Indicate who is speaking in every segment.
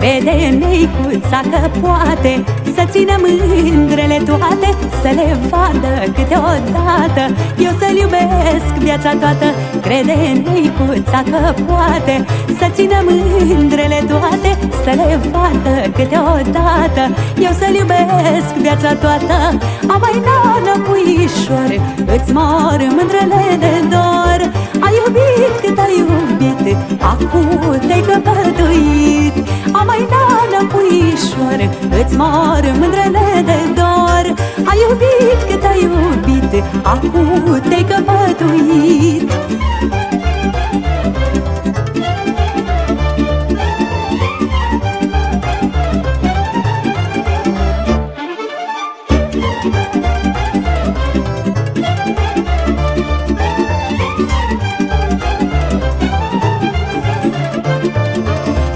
Speaker 1: Crede în neicuța că poate Să țină mândrele toate Să le vadă câteodată. Eu să-l iubesc viața toată Crede în neicuța că poate. Să țină mândrele toate Să le vadă câteodată. Eu să-l iubesc viața toată Amai nană puișor Îți mor mândrele de dor Ai iubit cât ai iubit Acum puișor Îți mor mândrele de dor. Ai iubit cât ai iubit Acum te-ai căpătuit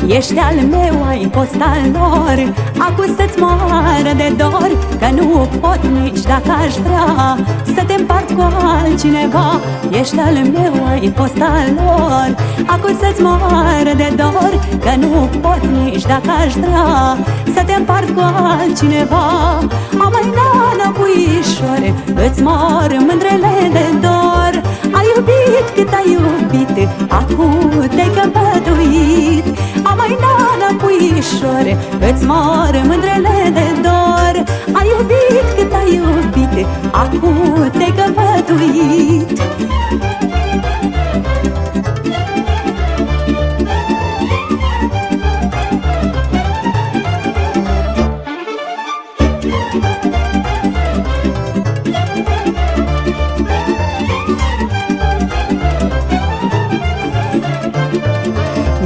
Speaker 1: Ești al meu, ai fost al lor. Acum să-ți moară de dor Că nu pot nici dacă aș vrea. Să te împart cu altcineva Ești al meu, ai fost al lor. Acum să-ți moară de dor Că nu pot nici dacă aș vrea. Să te împart cu altcineva Amai nana puișoare Îți mor mândrele de puișor Îți mor mândrele de dor. Ai iubit cât ai iubit Acum te-ai căpătuit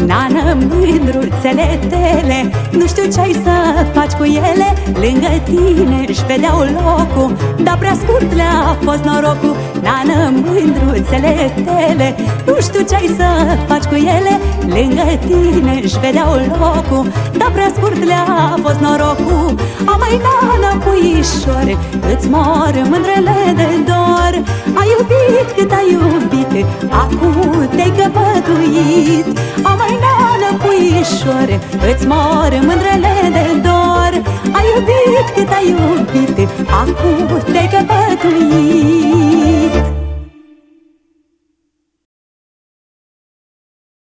Speaker 1: Nană mândruțele tele Nu știu ce-ai să faci cu ele. Lângă tine își vedeau locul Dar prea scurt le-a fost norocul. Nană mândruțele tele Nu știu ce-ai să faci cu ele. Lângă tine își vedeau locul Dar prea scurt le-a fost norocul. Amai nana puișor Îți mor mândrele de dor. Ai iubit cât ai iubit Acum te-ai căpătuit. Amai nana puișor Îți mor mândrele de dor. Ai iubit cât ai iubit Acum te-ai căpătuit